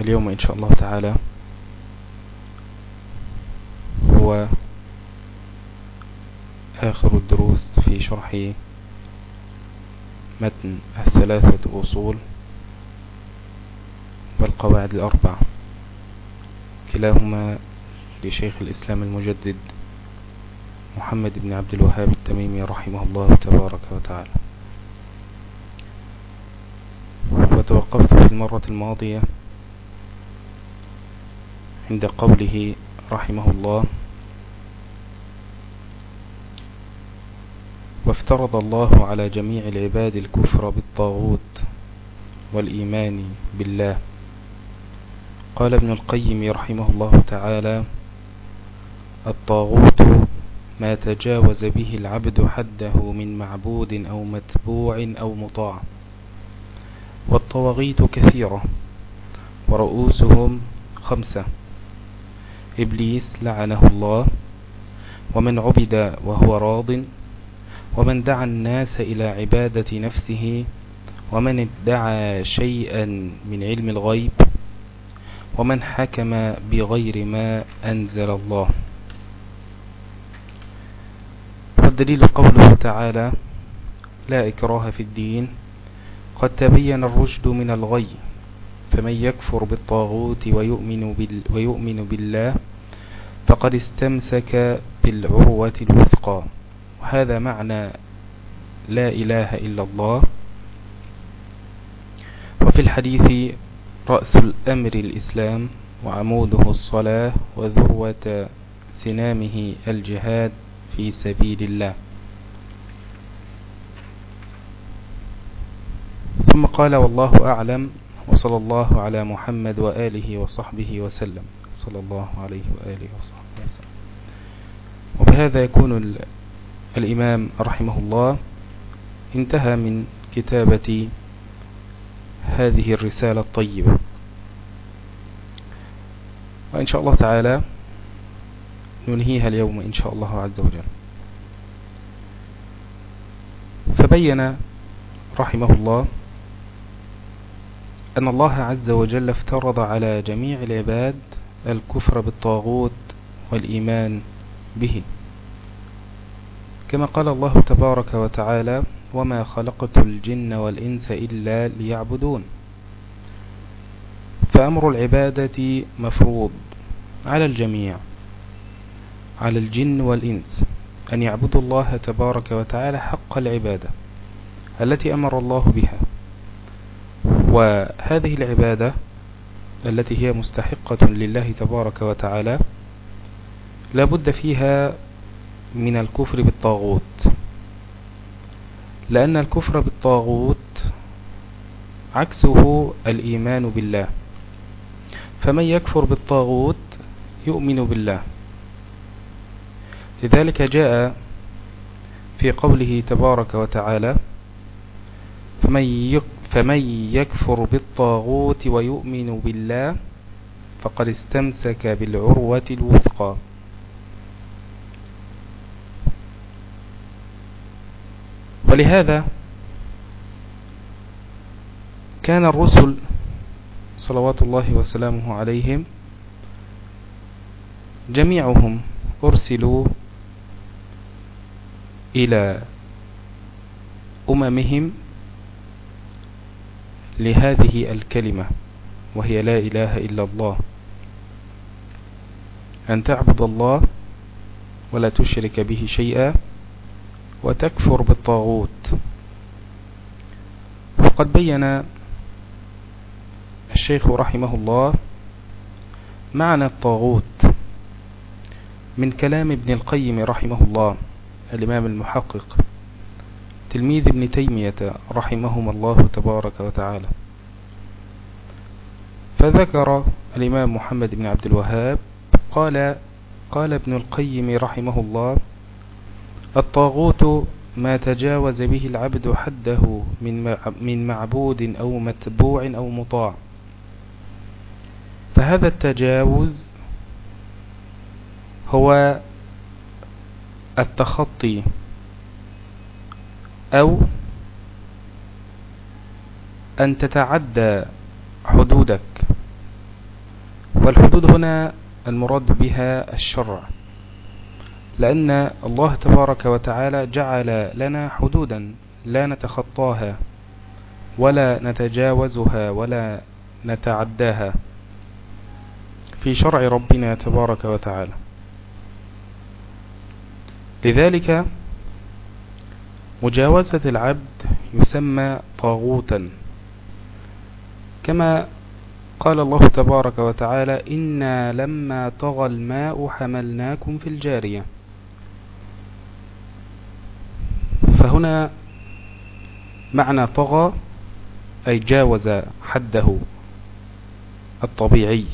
اليوم إن شاء الله تعالى هو آخر الدروس في شرح متن الثلاثة أصول والقواعد الأربع كلاهما لشيخ الإسلام المجدد محمد بن عبد الوهاب التميمي رحمه الله تبارك وتعالى. وتوقفت في المرة الماضية عند قوله رحمه الله وافترض الله على جميع العباد الكفر بالطاغوت والإيمان بالله. قال ابن القيم رحمه الله تعالى الطاغوت ما تجاوز به العبد حده من معبود أو متبوع أو مطاع. والطواغيت كثيرة ورؤوسهم خمسة. إبليس لعنه الله ومن عبد وهو راض ومن دعا الناس إلى عبادة نفسه ومن ادعى شيئا من علم الغيب ومن حكم بغير ما أنزل الله. والدليل قوله تعالى لا إكراه في الدين قد تبين الرشد من الغي فمن يكفر بالطاغوت ويؤمن, بال ويؤمن بالله فقد استمسك بالعروة الوثقى. وهذا معنى لا إله إلا الله. وفي الحديث رأس الأمر الإسلام وعموده الصلاة وذروة سنامه الجهاد في سبيل الله. ثم قال والله أعلم وصلى الله على محمد وآله وصحبه وسلم. صلى الله عليه وآله وصحبه وسلم. وبهذا يكون الإمام رحمه الله انتهى من كتابة هذه الرسالة الطيبة. وإن شاء الله تعالى ننهيها اليوم إن شاء الله عز وجل. فبين رحمه الله أن الله عز وجل افترض على جميع العباد الكفر بالطاغوت والإيمان به. كما قال الله تبارك وتعالى وما خلقت الجن والإنس إلا ليعبدون فأمر العبادة مفروض على الجميع على الجن والإنس أن يعبدوا الله تبارك وتعالى حق العبادة التي أمر الله بها. وهذه العبادة التي هي مستحقة لله تبارك وتعالى لا بد فيها من الكفر بالطاغوت. لأن الكفر بالطاغوت عكسه الإيمان بالله. فمن يكفر بالطاغوت يؤمن بالله. لذلك جاء في قوله تبارك وتعالى فمن يكفر بالطاغوت ويؤمن بالله فقد استمسك بالعروة الوثقى. ولهذا كان الرسل صلوات الله وسلامه عليهم جميعهم أرسلوا إلى أممهم لهذه الكلمة وهي لا إله إلا الله. أن تعبد الله ولا تشرك به شيئا وتكفر بالطاغوت. وقد بين الشيخ رحمه الله معنى الطاغوت من كلام ابن القيم رحمه الله الإمام المحقق. تلميذ ابن تيمية رحمهما الله تبارك وتعالى. فذكر الإمام محمد بن عبد الوهاب قال قال ابن القيم رحمه الله الطاغوت ما تجاوز به العبد حده من معبود أو متبوع أو مطاع. فهذا التجاوز هو التخطي أو أن تتعدى حدودك. والحدود هنا المراد بها الشرع لأن الله تبارك وتعالى جعل لنا حدودا لا نتخطاها ولا نتجاوزها ولا نتعداها في شرع ربنا تبارك وتعالى. لذلك مجاوزة العبد يسمى طاغوتا. كما قال الله تبارك وتعالى إنا لما طغى الماء حملناكم في الجارية. فهنا معنى طغى أي جاوز حده الطبيعي.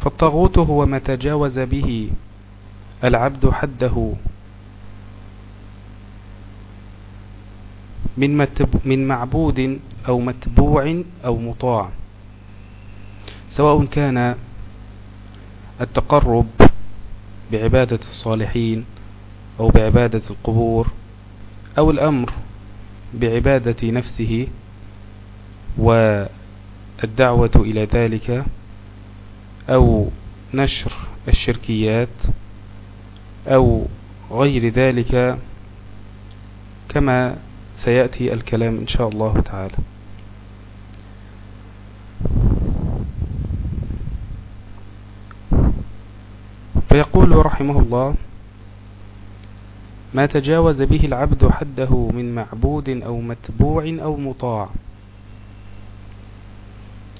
فالطاغوت هو ما تجاوز به العبد حده. من, من معبود أو متبوع أو مطاع. سواء كان التقرب بعبادة الصالحين أو بعبادة القبور أو الأمر بعبادة نفسه والدعوة إلى ذلك أو نشر الشركيات أو غير ذلك كما سيأتي الكلام إن شاء الله تعالى. فيقول رحمه الله ما تجاوز به العبد حده من معبود أو متبوع أو مطاع.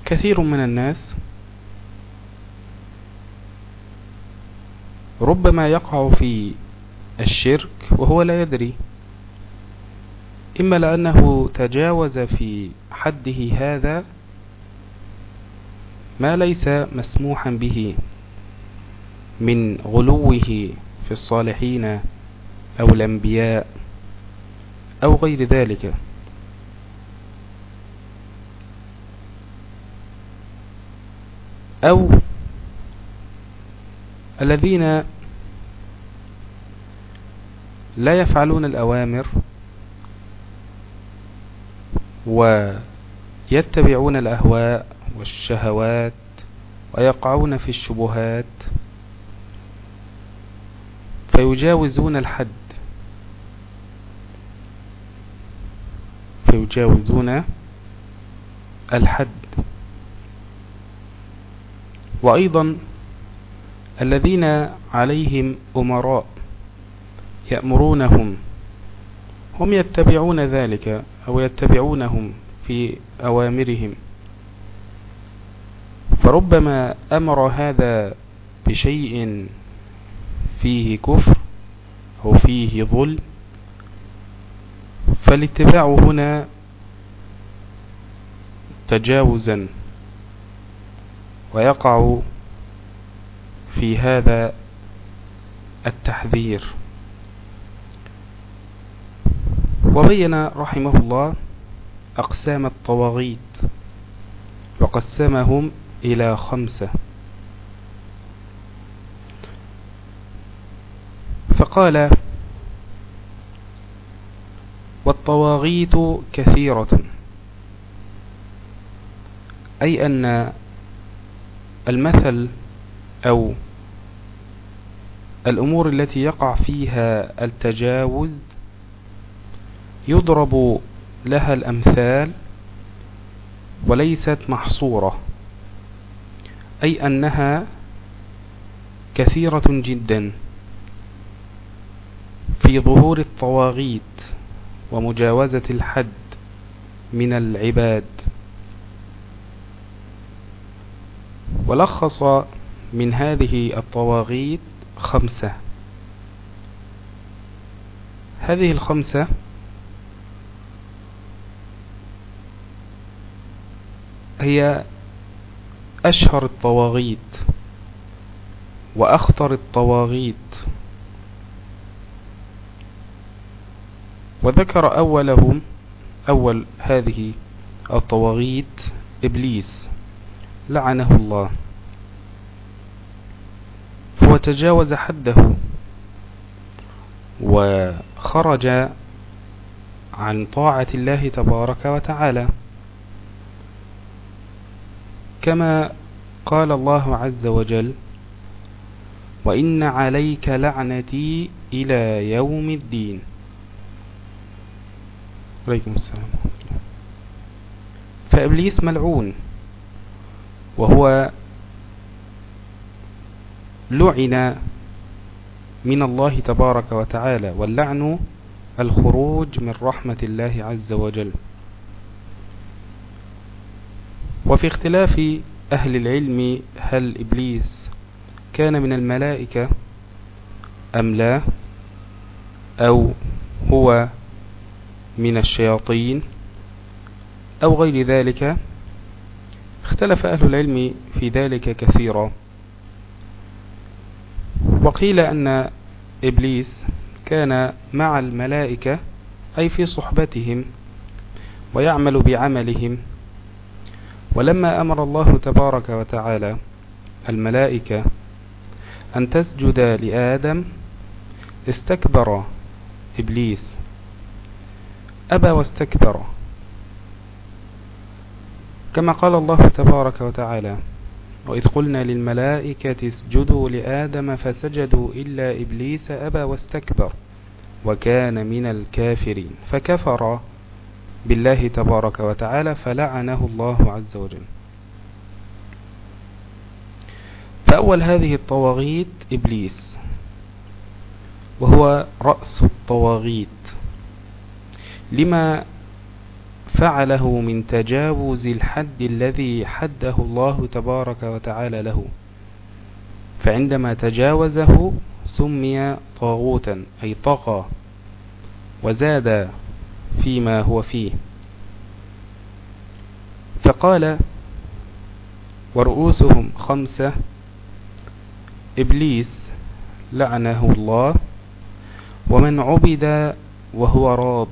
كثير من الناس ربما يقع في الشرك وهو لا يدري. إما لأنه تجاوز في حده هذا ما ليس مسموحا به من غلوه في الصالحين أو الأنبياء أو غير ذلك. أو الذين لا يفعلون الأوامر ويتبعون الأهواء والشهوات ويقعون في الشبهات فيجاوزون الحد. فيجاوزون الحد. وأيضا الذين عليهم أمراء يأمرونهم هم يتبعون ذلك أو يتبعونهم في أوامرهم. فربما أمر هذا بشيء فيه كفر أو فيه ظلم فالاتباع هنا تجاوزا ويقع في هذا التحذير. وبين رحمه الله أقسام الطواغيت وقسمهم إلى خمسة. فقال والطواغيت كثيرة أي أن المثل أو الأمور التي يقع فيها التجاوز يضرب لها الأمثال وليست محصورة أي أنها كثيرة جدا في ظهور الطواغيت ومجاوزة الحد من العباد. ولخص من هذه الطواغيت خمسة. هذه الخمسة هي أشهر الطواغيت وأخطر الطواغيت. وذكر أولهم أول هذه الطواغيت إبليس. لعنه الله. هو تجاوز حده وخرج عن طاعة الله تبارك وتعالى. كما قال الله عز وجل وإن عليك لعنتي إلى يوم الدين عليكم السلام فإبليس ملعون وهو لعن من الله تبارك وتعالى واللعن الخروج من رحمة الله عز وجل. وفي اختلاف أهل العلم هل إبليس كان من الملائكة أم لا؟ أو هو من الشياطين؟ أو غير ذلك؟ اختلف أهل العلم في ذلك كثيرا. وقيل أن إبليس كان مع الملائكة أي في صحبتهم ويعمل بعملهم. ولما أمر الله تبارك وتعالى الملائكة أن تسجد لآدم استكبر إبليس. أبى واستكبر. كما قال الله تبارك وتعالى وإذ قلنا للملائكة اسجدوا لآدم فسجدوا إلا إبليس أبى واستكبر وكان من الكافرين فكفر بالله تبارك وتعالى فلعنه الله عز وجل. فأول هذه الطواغيت إبليس وهو رأس الطواغيت. لما فعله من تجاوز الحد الذي حده الله تبارك وتعالى له. فعندما تجاوزه سمي طاغوتا أي طغى وزاد فيما هو فيه. فقال ورؤوسهم خمسة إبليس لعنه الله ومن عبد وهو راض.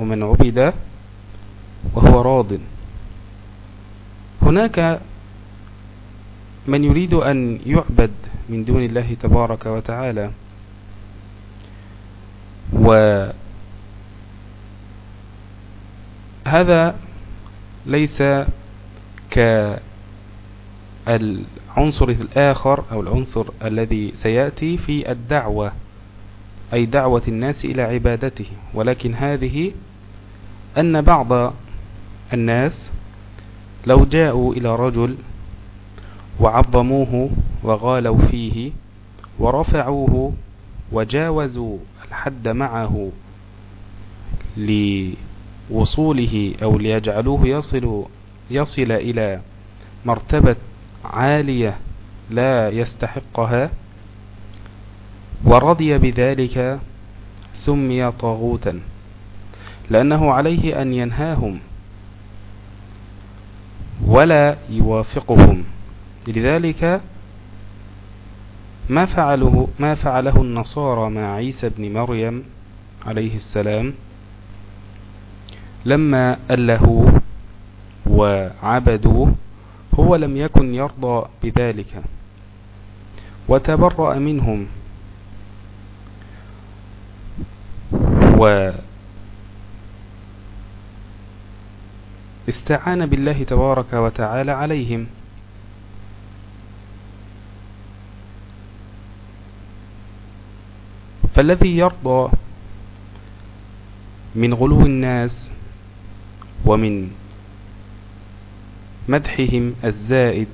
ومن عبد وهو راض. هناك من يريد أن يعبد من دون الله تبارك وتعالى. وهذا ليس كالعنصر الآخر أو العنصر الذي سيأتي في الدعوة أي دعوة الناس إلى عبادته. ولكن هذه أن بعض الناس لو جاءوا إلى رجل وعظموه وغالوا فيه ورفعوه وجاوزوا الحد معه لوصوله أو ليجعلوه يصل, يصل إلى مرتبة عالية لا يستحقها ورضي بذلك سمي طاغوتا لأنه عليه أن ينهاهم ولا يوافقهم. لذلك ما فعله, ما فعله النصارى مع عيسى بن مريم عليه السلام لما ألهوا وعبدوه هو لم يكن يرضى بذلك. وتبرأ منهم. و استعان بالله تبارك وتعالى عليهم. فالذي يرضى من غلو الناس ومن مدحهم الزائد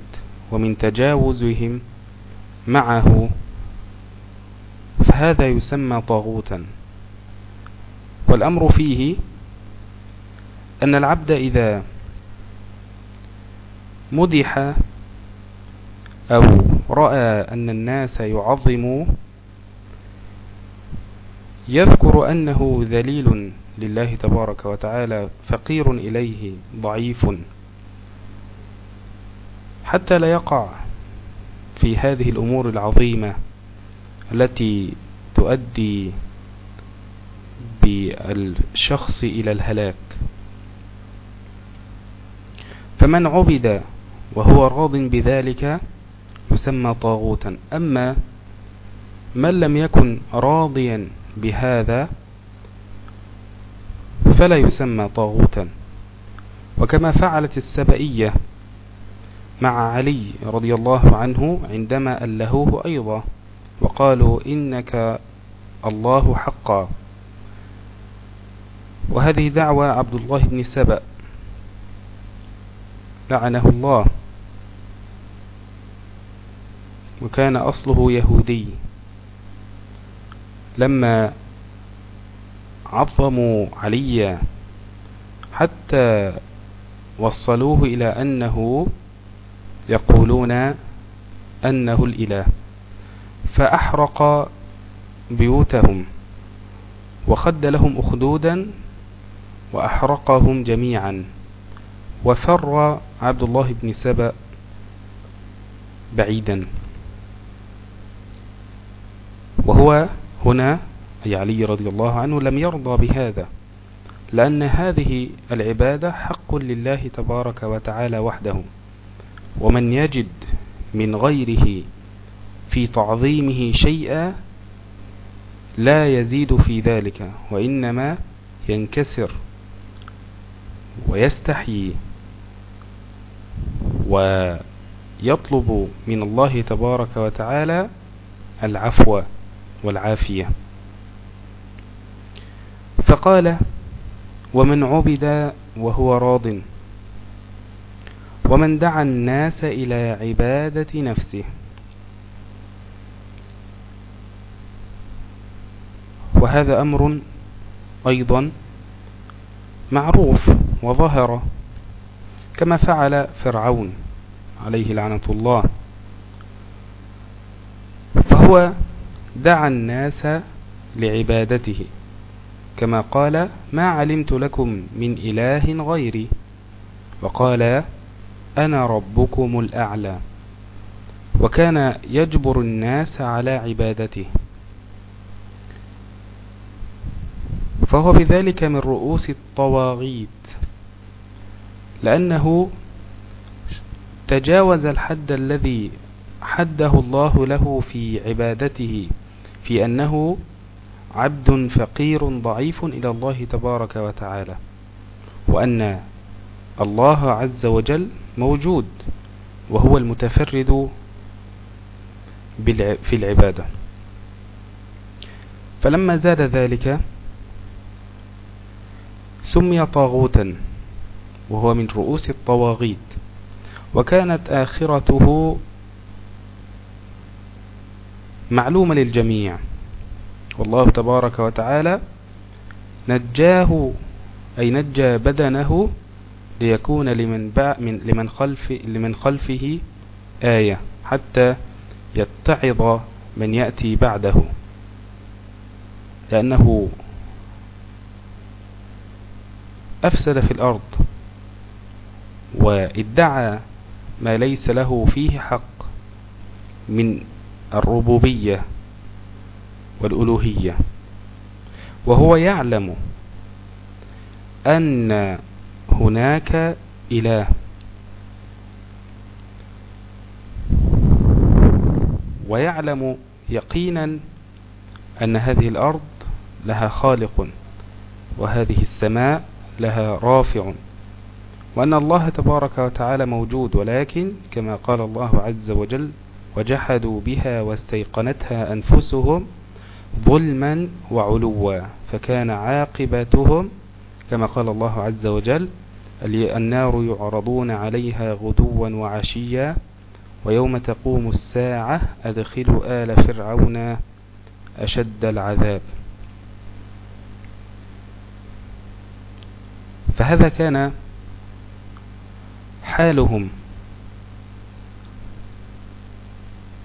ومن تجاوزهم معه فهذا يسمى طاغوتا. والأمر فيه أن العبد إذا مدح أو رأى أن الناس يعظموا يذكر أنه ذليل لله تبارك وتعالى فقير إليه ضعيف حتى لا يقع في هذه الأمور العظيمة التي تؤدي بالشخص إلى الهلاك. فمن عبد وهو راض بذلك يسمى طاغوتا. أما من لم يكن راضيا بهذا فلا يسمى طاغوتا. وكما فعلت السبئية مع علي رضي الله عنه عندما ألهوه أيضا وقالوا إنك الله حقا. وهذه دعوة عبد الله بن سبأ لعنه الله. وكان أصله يهودي. لما عظموا عليا حتى وصلوه إلى أنه يقولون أنه الإله فأحرق بيوتهم وخد لهم أخدودا وأحرقهم جميعا وفر عبد الله بن سبأ بعيدا. وهو هنا أي علي رضي الله عنه لم يرضى بهذا لأن هذه العبادة حق لله تبارك وتعالى وحده. ومن يجد من غيره في تعظيمه شيئا لا يزيد في ذلك وإنما ينكسر ويستحيي ويطلب من الله تبارك وتعالى العفو والعافية. فقال ومن عبد وهو راض ومن دعا الناس إلى عبادة نفسه. وهذا أمر أيضا معروف وظهر كما فعل فرعون عليه لعنة الله. فهو دعا الناس لعبادته كما قال ما علمت لكم من إله غيري وقال أنا ربكم الأعلى وكان يجبر الناس على عبادته. فهو بذلك من رؤوس الطواغيت. لأنه تجاوز الحد الذي حده الله له في عبادته في أنه عبد فقير ضعيف إلى الله تبارك وتعالى وأن الله عز وجل موجود وهو المتفرد في العبادة. فلما زاد ذلك سمي طاغوتا. وهو من رؤوس الطواغيت. وكانت آخرته معلومة للجميع. والله تبارك وتعالى نجاه أي نجى بدنه ليكون لمن, من لمن, خلف لمن خلفه آية حتى يتعظ من يأتي بعده. لأنه أفسد في الأرض. وادعى ما ليس له فيه حق من الربوبية والألوهية. وهو يعلم أن هناك إله ويعلم يقينا أن هذه الأرض لها خالق وهذه السماء لها رافع. وأن الله تبارك وتعالى موجود ولكن كما قال الله عز وجل وجحدوا بها واستيقنتها أنفسهم ظلما وعلوا فكان عاقبتهم كما قال الله عز وجل النار يعرضون عليها غدوا وعشيا ويوم تقوم الساعة أدخلوا آل فرعون أشد العذاب. فهذا كان حالهم.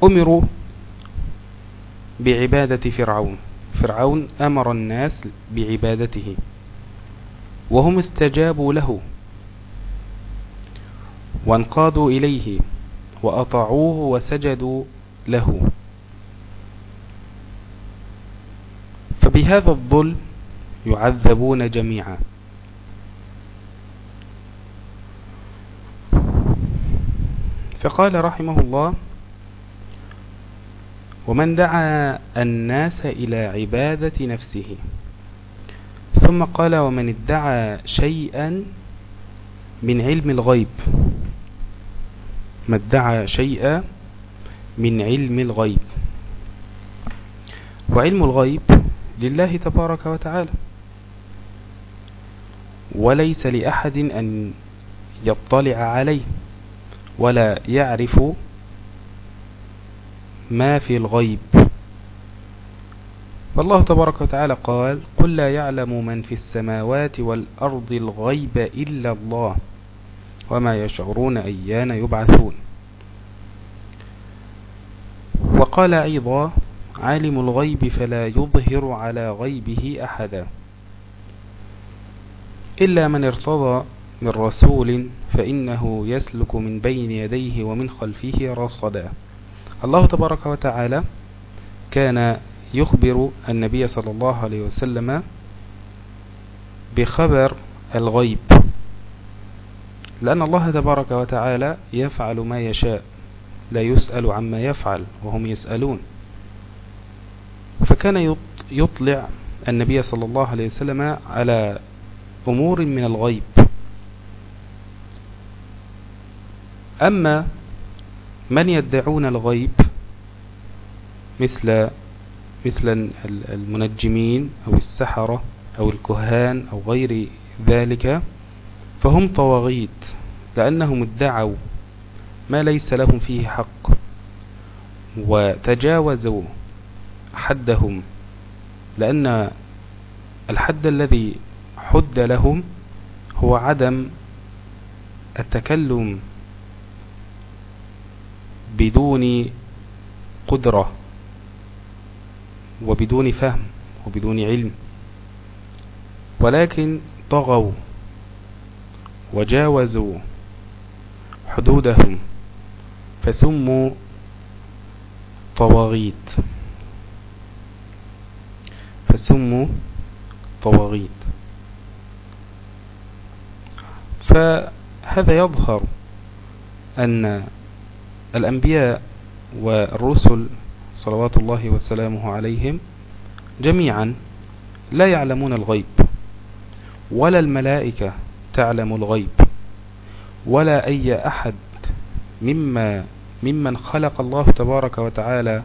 أمروا بعبادة فرعون. فرعون أمر الناس بعبادته. وهم استجابوا له. وانقادوا إليه. وأطاعوه وسجدوا له. فبهذا الظلم يعذبون جميعا. فقال رحمه الله ومن دعا الناس إلى عبادة نفسه ثم قال ومن ادعى شيئا من علم الغيب ما ادعى شيئا من علم الغيب وعلم الغيب لله تبارك وتعالى وليس لأحد أن يطلع عليه. ولا يعرف ما في الغيب. فالله تبارك وتعالى قال قل لا يعلم من في السماوات والأرض الغيب إلا الله وما يشعرون أيان يبعثون. وقال أيضا عالم الغيب فلا يظهر على غيبه أحدا إلا من ارتضى من رسول فإنه يسلك من بين يديه ومن خلفه رصدا. الله تبارك وتعالى كان يخبر النبي صلى الله عليه وسلم بخبر الغيب. لأن الله تبارك وتعالى يفعل ما يشاء لا يسأل عما يفعل وهم يسألون. فكان يطلع النبي صلى الله عليه وسلم على أمور من الغيب. أما من يدعون الغيب مثل مثل المنجمين أو السحرة أو الكهان أو غير ذلك فهم طواغيت لأنهم ادعوا ما ليس لهم فيه حق وتجاوزوا حدهم لأن الحد الذي حد لهم هو عدم التكلم بدون قدرة وبدون فهم وبدون علم ولكن طغوا وجاوزوا حدودهم فسموا طواغيت. فسموا طواغيت. فهذا يظهر أن الأنبياء والرسل صلوات الله وسلامه عليهم جميعا لا يعلمون الغيب ولا الملائكة تعلم الغيب ولا أي أحد مما ممن خلق الله تبارك وتعالى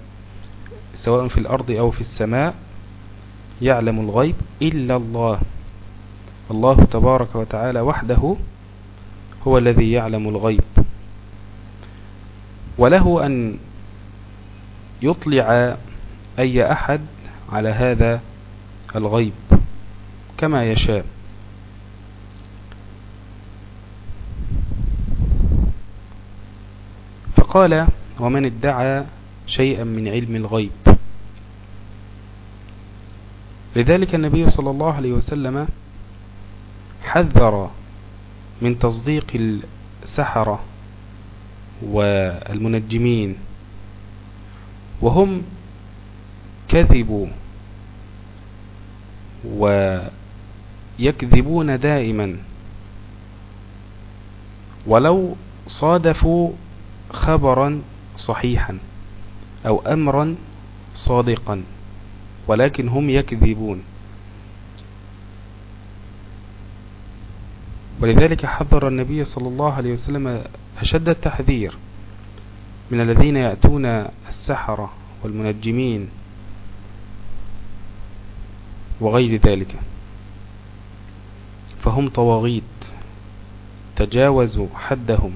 سواء في الأرض أو في السماء يعلم الغيب إلا الله. الله تبارك وتعالى وحده هو الذي يعلم الغيب. وله أن يطلع أي أحد على هذا الغيب كما يشاء. فقال ومن ادعى شيئا من علم الغيب. لذلك النبي صلى الله عليه وسلم حذر من تصديق السحرة والمنجمين. وهم كذبوا ويكذبون دائما. ولو صادفوا خبرا صحيحا أو أمرا صادقا ولكن هم يكذبون. ولذلك حذر النبي صلى الله عليه وسلم أشد التحذير من الذين يأتون السحرة والمنجمين وغير ذلك. فهم طواغيت تجاوزوا حدهم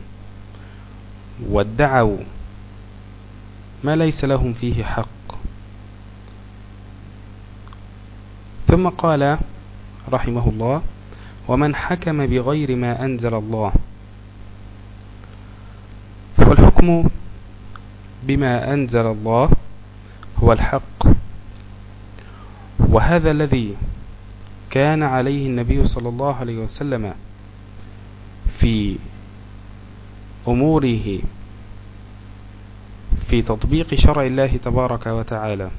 وادعوا ما ليس لهم فيه حق. ثم قال رحمه الله ومن حكم بغير ما أنزل الله. والحكم بما أنزل الله هو الحق. وهذا الذي كان عليه النبي صلى الله عليه وسلم في أموره في تطبيق شرع الله تبارك وتعالى.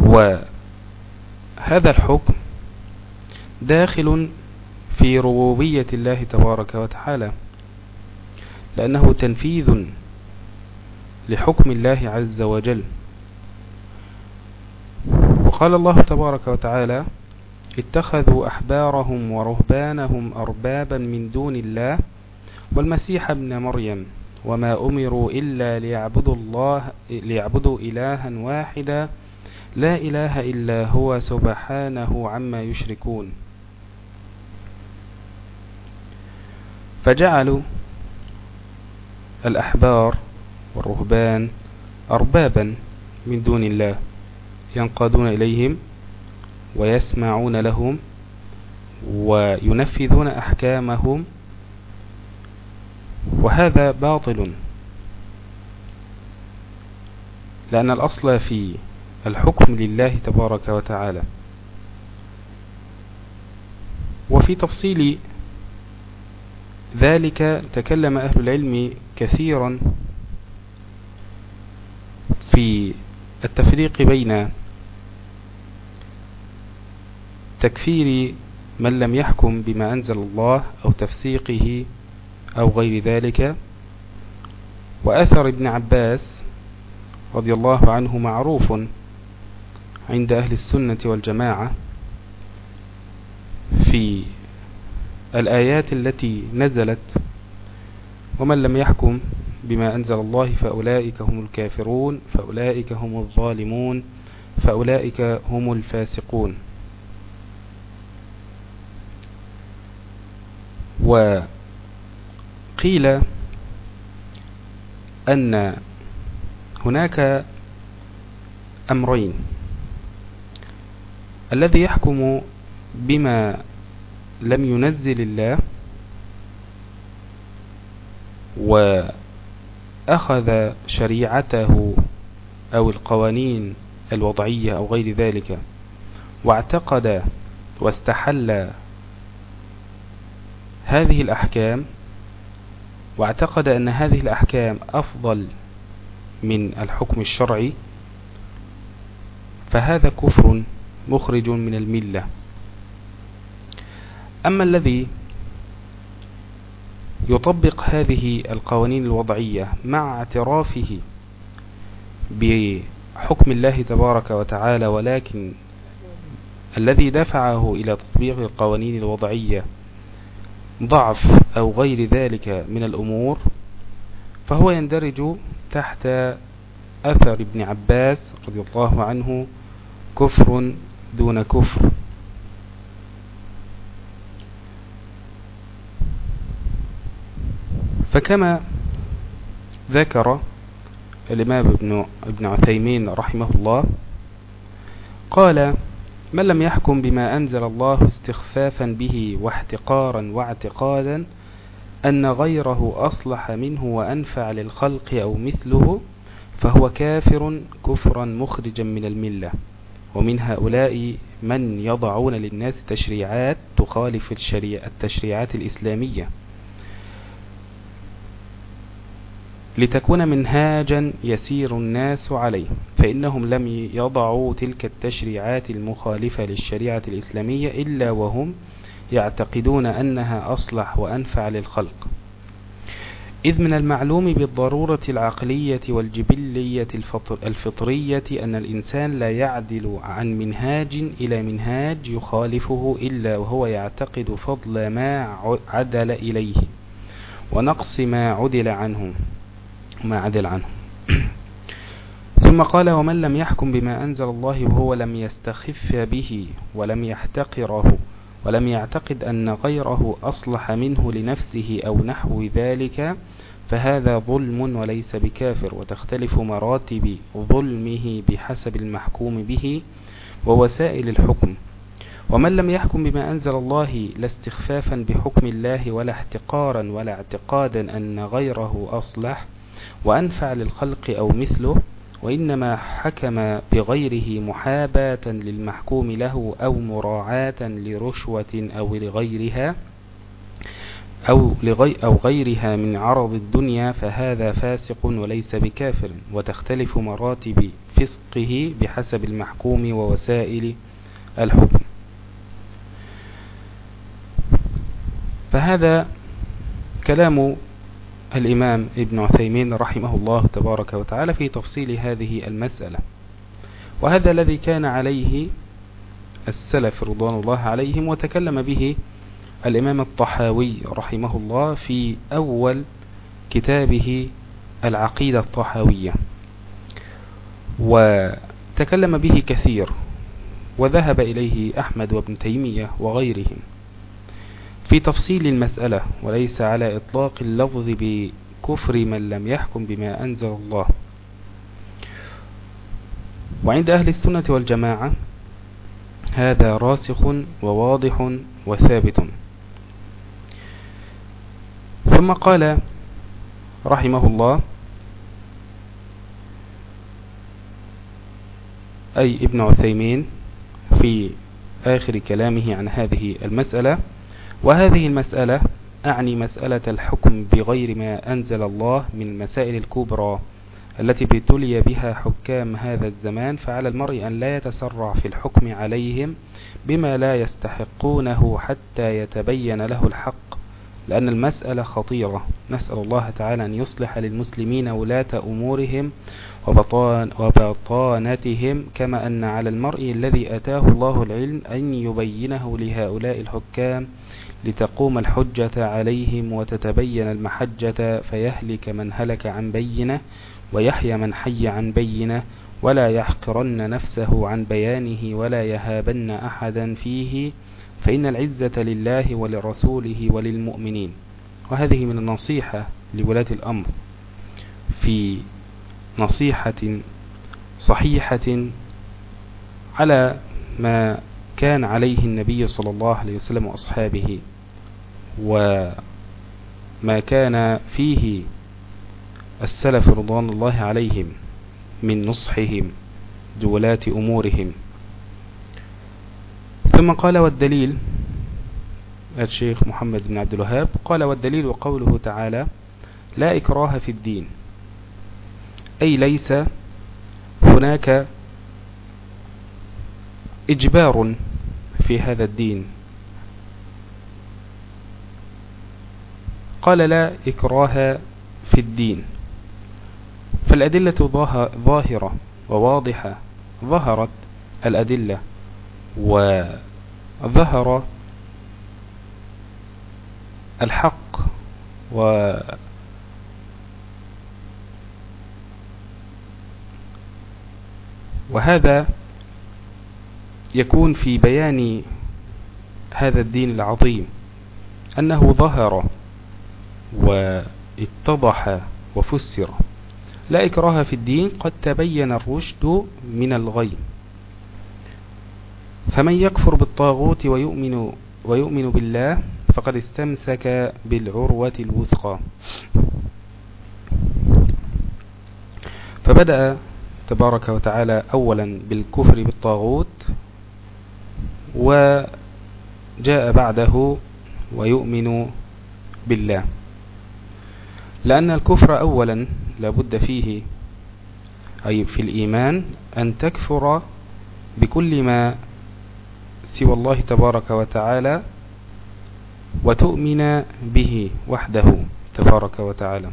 وهذا الحكم داخل في ربوبية الله تبارك وتعالى لأنه تنفيذ لحكم الله عز وجل. وقال الله تبارك وتعالى اتخذوا أحبارهم ورهبانهم أربابا من دون الله والمسيح ابن مريم وما أمروا إلا ليعبدوا, الله ليعبدوا إلها واحدا لا إله إلا هو سبحانه عما يشركون. فجعلوا الأحبار والرهبان أربابا من دون الله ينقادون إليهم ويسمعون لهم وينفذون أحكامهم وهذا باطل لأن الأصل في الحكم لله تبارك وتعالى وفي تفصيل ذلك تكلم أهل العلم كثيرا في التفريق بين تكفير من لم يحكم بما أنزل الله أو تفسيقه أو غير ذلك وأثر ابن عباس رضي الله عنه معروف عند أهل السنة والجماعة في الآيات التي نزلت ومن لم يحكم بما أنزل الله فأولئك هم الكافرون فأولئك هم الظالمون فأولئك هم الفاسقون. وقيل أن هناك أمرين. الذي يحكم بما لم ينزل الله وأخذ شريعته أو القوانين الوضعية أو غير ذلك واعتقد واستحل هذه الأحكام واعتقد أن هذه الأحكام أفضل من الحكم الشرعي فهذا كفر مخرج من الملة. أما الذي يطبق هذه القوانين الوضعية مع اعترافه بحكم الله تبارك وتعالى ولكن الذي دفعه إلى تطبيق القوانين الوضعية ضعف أو غير ذلك من الأمور فهو يندرج تحت أثر ابن عباس رضي الله عنه كفر دون كفر. فكما ذكر الإمام ابن, ابن عثيمين رحمه الله قال من لم يحكم بما أنزل الله استخفافا به واحتقارا واعتقادا أن غيره أصلح منه وأنفع للخلق أو مثله فهو كافر كفرا مخرجا من الملة. ومن هؤلاء من يضعون للناس تشريعات تخالف التشريعات الإسلامية. لتكون منهاجا يسير الناس عليه فإنهم لم يضعوا تلك التشريعات المخالفة للشريعة الإسلامية إلا وهم يعتقدون أنها أصلح وأنفع للخلق. إذ من المعلوم بالضرورة العقلية والجبلية الفطرية أن الإنسان لا يعدل عن منهاج إلى منهاج يخالفه إلا وهو يعتقد فضل ما عدل إليه ونقص ما عدل عنه. ما عدل عنه. ثم قال ومن لم يحكم بما أنزل الله وهو لم يستخف به ولم يحتقره ولم يعتقد أن غيره أصلح منه لنفسه أو نحو ذلك فهذا ظلم وليس بكافر وتختلف مراتب ظلمه بحسب المحكوم به ووسائل الحكم. ومن لم يحكم بما أنزل الله لا استخفافا بحكم الله ولا احتقارا ولا اعتقادا أن غيره أصلح وأنفع للخلق أو مثله وإنما حكم بغيره محاباة للمحكوم له أو مراعاة لرشوة أو لغيرها أو, لغي أو غيرها من عرض الدنيا فهذا فاسق وليس بكافر. وتختلف مراتب فسقه بحسب المحكوم ووسائل الحكم. فهذا كلام الإمام ابن عثيمين رحمه الله تبارك وتعالى في تفصيل هذه المسألة. وهذا الذي كان عليه السلف رضوان الله عليهم وتكلم به الإمام الطحاوي رحمه الله في أول كتابه العقيدة الطحاوية. وتكلم به كثير وذهب إليه أحمد وابن تيمية وغيرهم. في تفصيل المسألة وليس على إطلاق اللفظ بكفر من لم يحكم بما أنزل الله. وعند أهل السنة والجماعة هذا راسخ وواضح وثابت. ثم قال رحمه الله أي ابن عثيمين في آخر كلامه عن هذه المسألة وهذه المسألة أعني مسألة الحكم بغير ما أنزل الله من المسائل الكبرى التي ابتلي بها حكام هذا الزمان فعلى المرء أن لا يتسرع في الحكم عليهم بما لا يستحقونه حتى يتبين له الحق لأن المسألة خطيرة. نسأل الله تعالى أن يصلح للمسلمين ولاة أمورهم وبطان وبطانتهم كما أن على المرء الذي أتاه الله العلم أن يبينه لهؤلاء الحكام لتقوم الحجة عليهم وتتبين المحجة فيهلك من هلك عن بينة ويحيى من حي عن بينة ولا يحقرن نفسه عن بيانه ولا يهابن أحدا فيه. فإن العزة لله ولرسوله وللمؤمنين. وهذه من النصيحة لولاة الأمر. في نصيحة صحيحة على ما كان عليه النبي صلى الله عليه وسلم وأصحابه وما كان فيه السلف رضوان الله عليهم من نصحهم لولاة أمورهم. ثم قال والدليل الشيخ محمد بن عبد الوهاب قال والدليل قوله تعالى لا إكراه في الدين أي ليس هناك إجبار في هذا الدين. قال لا إكراه في الدين. فالأدلة ظاهرة وواضحة ظهرت الأدلة. وظهر الحق و وهذا يكون في بيان هذا الدين العظيم أنه ظهر واتضح وفسر. لا إكراه في الدين قد تبين الرشد من الغي. فمن يكفر بالطاغوت ويؤمن, ويؤمن بالله فقد استمسك بالعروة الوثقى. فبدأ تبارك وتعالى أولا بالكفر بالطاغوت وجاء بعده ويؤمن بالله. لأن الكفر أولا لابد فيه أي في الإيمان أن تكفر بكل ما سوى الله تبارك وتعالى وتؤمن به وحده تبارك وتعالى.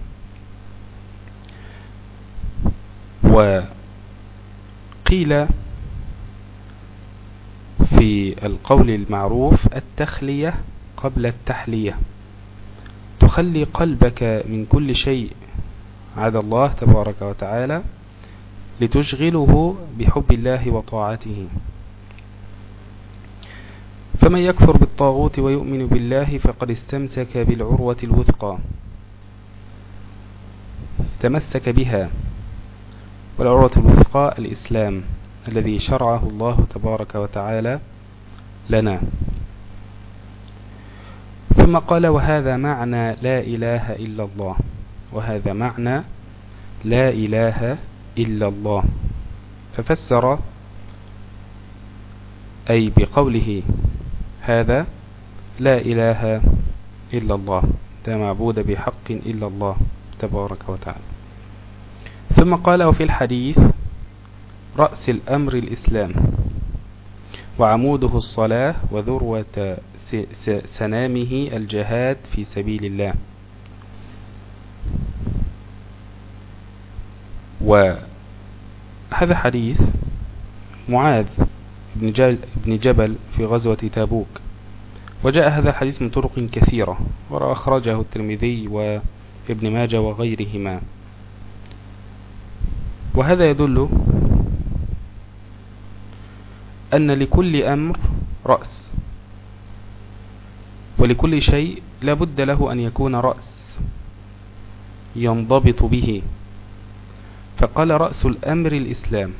وقيل في القول المعروف التخلية قبل التحلية. تخلي قلبك من كل شيء عدا الله تبارك وتعالى لتشغله بحب الله وطاعته. فمن يكفر بالطاغوت ويؤمن بالله فقد استمسك بالعروة الوثقى. تمسك بها والعروة الوثقى الإسلام الذي شرعه الله تبارك وتعالى لنا. ثم قال وهذا معنى لا إله إلا الله. وهذا معنى لا إله إلا الله. ففسر أي بقوله هذا لا إله إلا الله لا معبود بحق إلا الله تبارك وتعالى. ثم قال وفي الحديث رأس الأمر الإسلام. وعموده الصلاة وذروة سنامه الجهاد في سبيل الله. وهذا حديث معاذ بن جبل في غزوة تابوك. وجاء هذا الحديث من طرق كثيرة وأخرجه الترمذي وابن ماجه وغيرهما. وهذا يدل أن لكل أمر رأس ولكل شيء لابد له أن يكون رأس ينضبط به. فقال رأس الأمر الإسلام.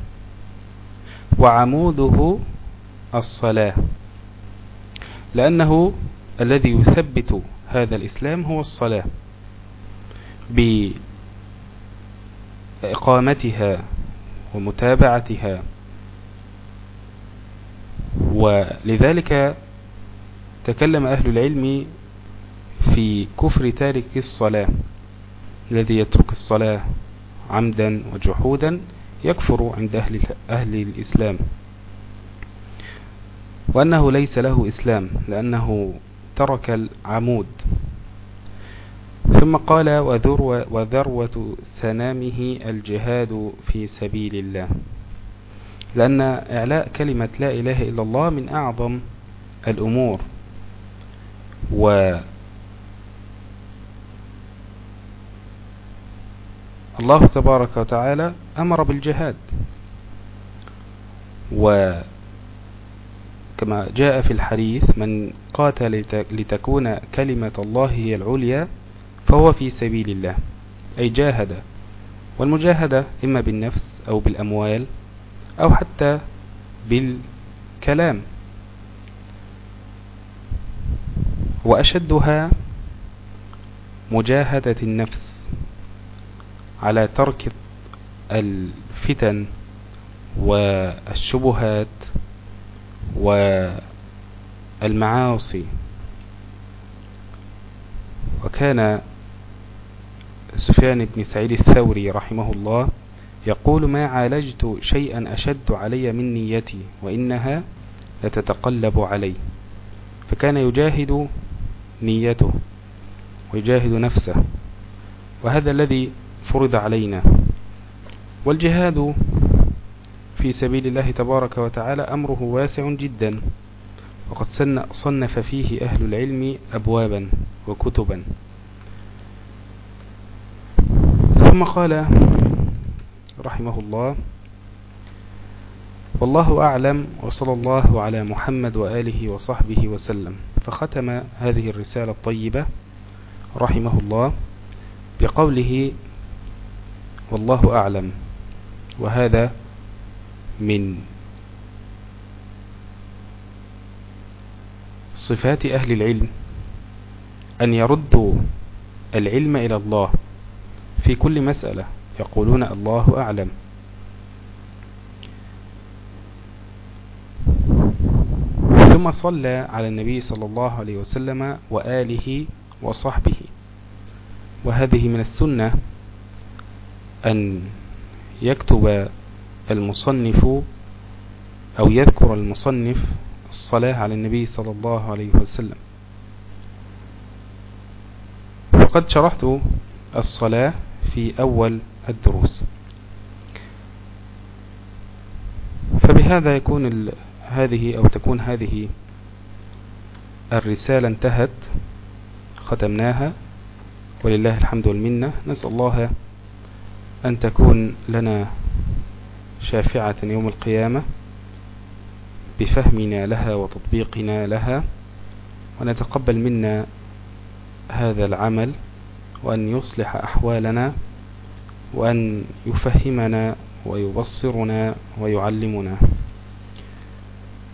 وعموده الصلاة. لأنه الذي يثبت هذا الإسلام هو الصلاة. بإقامتها ومتابعتها. ولذلك تكلم أهل العلم في كفر تارك الصلاة الذي يترك الصلاة عمدا وجحودا يكفر عند أهل, أهل الإسلام وأنه ليس له إسلام لأنه ترك العمود. ثم قال وذروة, وذروة سنامه الجهاد في سبيل الله لأن إعلاء كلمة لا إله إلا الله من أعظم الأمور الله تبارك وتعالى أمر بالجهاد. وكما جاء في الحديث من قاتل لتكون كلمة الله هي العليا فهو في سبيل الله أي جاهد. والمجاهدة إما بالنفس أو بالأموال أو حتى بالكلام. وأشدها مجاهدة النفس. على ترك الفتن والشبهات والمعاصي. وكان سفيان بن سعيد الثوري رحمه الله يقول ما عالجت شيئا أشد علي من نيتي وإنها لتتقلب علي. فكان يجاهد نيته ويجاهد نفسه. وهذا الذي فرض علينا. والجهاد في سبيل الله تبارك وتعالى أمره واسع جدا. وقد صنف فيه أهل العلم أبوابا وكتبا. ثم قال رحمه الله والله أعلم وصلى الله على محمد وآله وصحبه وسلم. فختم هذه الرسالة الطيبة رحمه الله بقوله والله أعلم. وهذا من صفات أهل العلم أن يردوا العلم إلى الله في كل مسألة يقولون الله أعلم. ثم صلى على النبي صلى الله عليه وسلم وآله وصحبه. وهذه من السنة أن يكتب المصنف أو يذكر المصنف الصلاة على النبي صلى الله عليه وسلم. وقد شرحت الصلاة في أول الدروس. فبهذا يكون هذه أو تكون هذه الرسالة انتهت ختمناها ولله الحمد والمنة. نسأل الله أن تكون لنا شافعة يوم القيامة بفهمنا لها وتطبيقنا لها ونتقبل منا هذا العمل وأن يصلح أحوالنا وأن يفهمنا ويبصرنا ويعلمنا.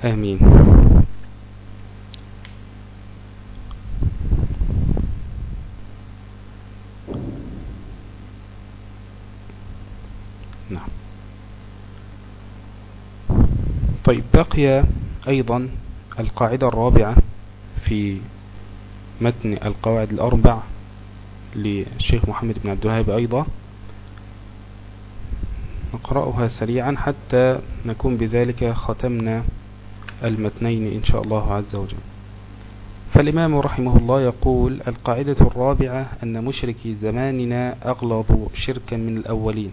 آمين. طيب بقي أيضا القاعدة الرابعة في متن القواعد الأربع للشيخ محمد بن عبد الوهاب أيضا. نقرأها سريعا حتى نكون بذلك ختمنا المتنين إن شاء الله عز وجل. فالإمام رحمه الله يقول القاعدة الرابعة أن مشركي زماننا أغلظ شركا من الأولين.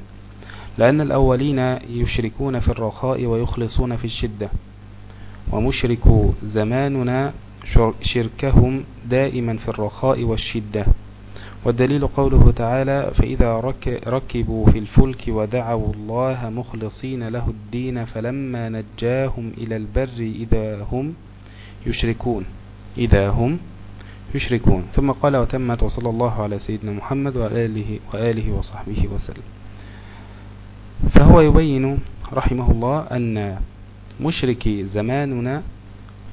لأن الأولين يشركون في الرخاء ويخلصون في الشدة. ومشرك زماننا شركهم دائما في الرخاء والشدة. والدليل قوله تعالى فإذا ركبوا في الفلك ودعوا الله مخلصين له الدين فلما نجاهم إلى البر إذا هم يشركون. إذا هم يشركون. ثم قال وتمت وصلى الله على سيدنا محمد وآله, وآله وصحبه وسلم. فهو يبين رحمه الله أن مشركي زماننا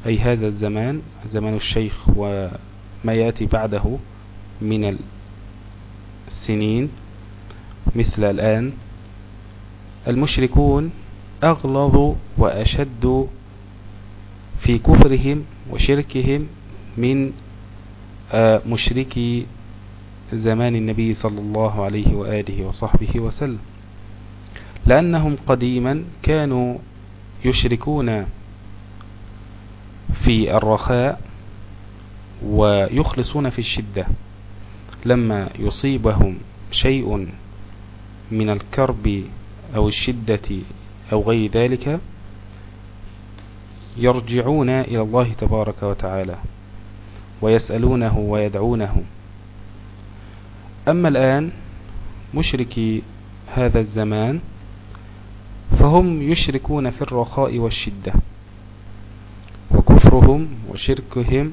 أي هذا الزمان زمان الشيخ وما يأتي بعده من السنين مثل الآن المشركون أغلظ وأشد في كفرهم وشركهم من آه، مشركي زمان النبي صلى الله عليه وآله وصحبه وسلم. لأنهم قديما كانوا يشركون في الرخاء ويخلصون في الشدة. لما يصيبهم شيء من الكرب أو الشدة أو غير ذلك يرجعون إلى الله تبارك وتعالى ويسألونه ويدعونه. أما الآن مشركي هذا الزمان فهم يشركون في الرخاء والشدة وكفرهم وشركهم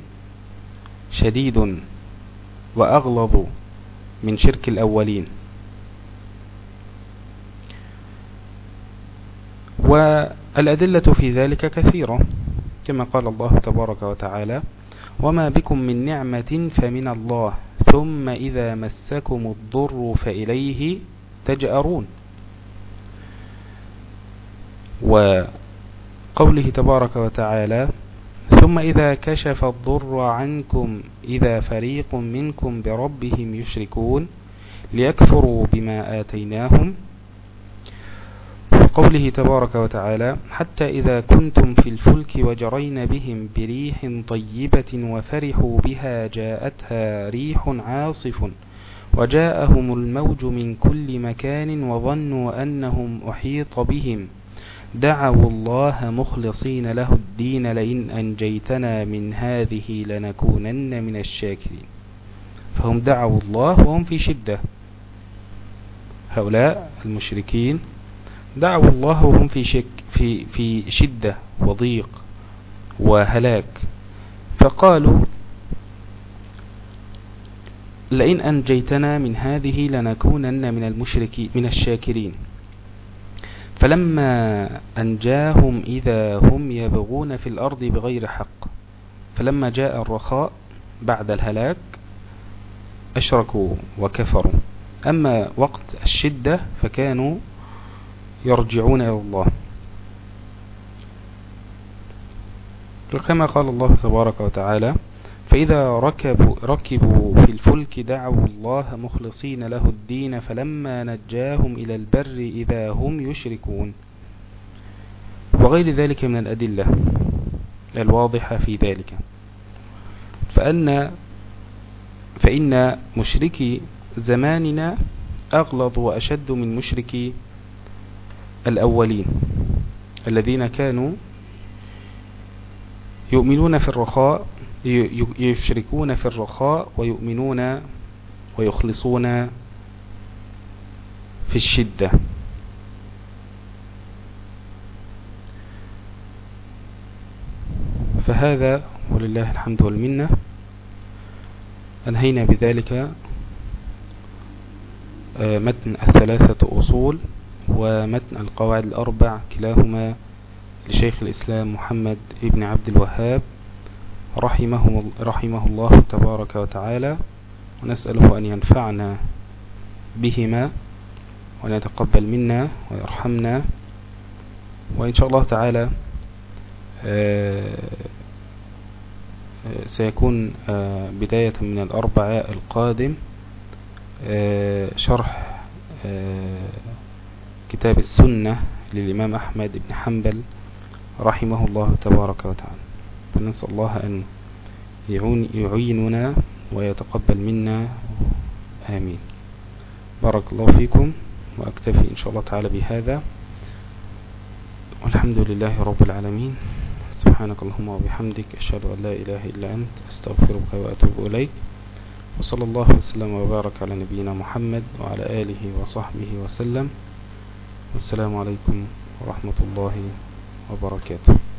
شديد وأغلظ من شرك الأولين. والأدلة في ذلك كثيرة كما قال الله تبارك وتعالى وما بكم من نعمة فمن الله ثم إذا مسكم الضر فإليه تجأرون. وقوله تبارك وتعالى ثم إذا كشف الضر عنكم إذا فريق منكم بربهم يشركون ليكفروا بما آتيناهم. وقوله تبارك وتعالى حتى إذا كنتم في الفلك وجرين بهم بريح طيبة وفرحوا بها جاءتها ريح عاصف وجاءهم الموج من كل مكان وظنوا أنهم أحيط بهم. دعوا الله مخلصين له الدين لئن أنجيتنا من هذه لنكونن من الشاكرين. فهم دعوا الله وهم في شدة. هؤلاء المشركين دعوا الله وهم في, شك في, في شدة وضيق وهلاك. فقالوا لئن أنجيتنا من هذه لنكونن من المشركين من الشاكرين. فلما أنجاهم إذا هم يبغون في الأرض بغير حق فلما جاء الرخاء بعد الهلاك أشركوا وكفروا. أما وقت الشدة فكانوا يرجعون إلى الله. كما قال الله تبارك وتعالى فإذا ركبوا, ركبوا في الفلك دعوا الله مخلصين له الدين فلما نجاهم إلى البر إذا هم يشركون. وغير ذلك من الأدلة الواضحة في ذلك. فأن فإن مشركي زماننا أغلظ وأشد من مشركي الأولين الذين كانوا يؤمنون في الرخاء يشركون في الرخاء ويؤمنون ويخلصون في الشدة. فهذا ولله الحمد والمنة. أنهينا بذلك متن الثلاثة أصول ومتن القواعد الأربع كلاهما لشيخ الإسلام محمد ابن عبد الوهاب. رحمه, رحمه الله تبارك وتعالى ونسأله أن ينفعنا بهما وأن يتقبل منا ويرحمنا وإن شاء الله تعالى آه، آه، سيكون آه، بداية من الأربعاء القادم شرح كتاب السنة للإمام أحمد بن حنبل رحمه الله تبارك وتعالى. فنسأل الله أن يعيننا ويتقبل منا. آمين. بارك الله فيكم وأكتفي إن شاء الله تعالى بهذا. والحمد لله رب العالمين. سبحانك اللهم وبحمدك أشهد أن لا إله إلا أنت أستغفرك وأتوب إليك. وصلى الله وسلم وبارك على نبينا محمد وعلى آله وصحبه وسلم. والسلام عليكم ورحمة الله وبركاته.